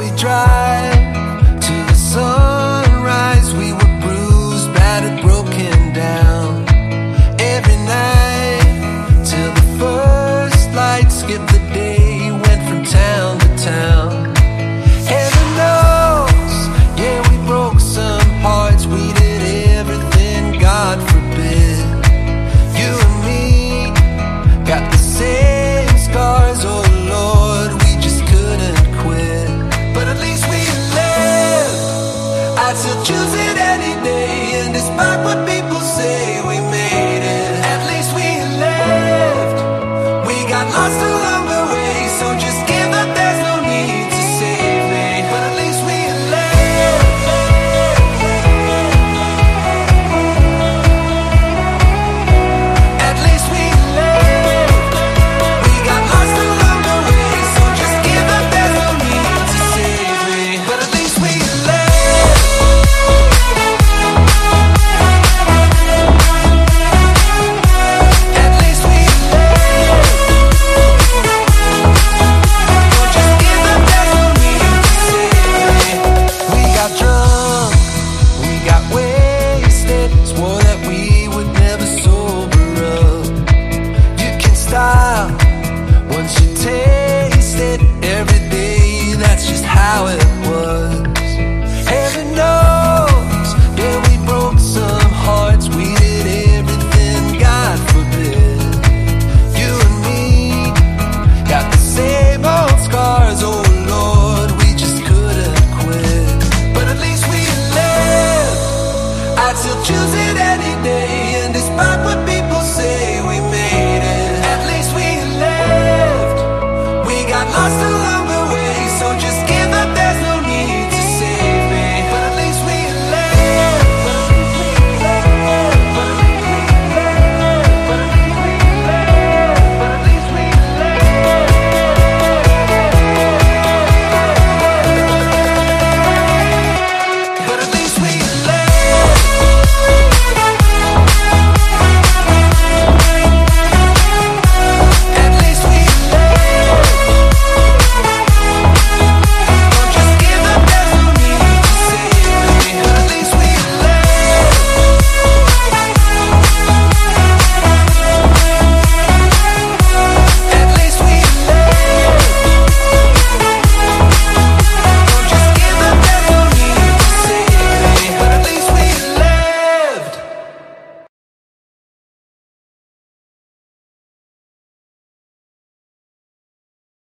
we drive. lost what you take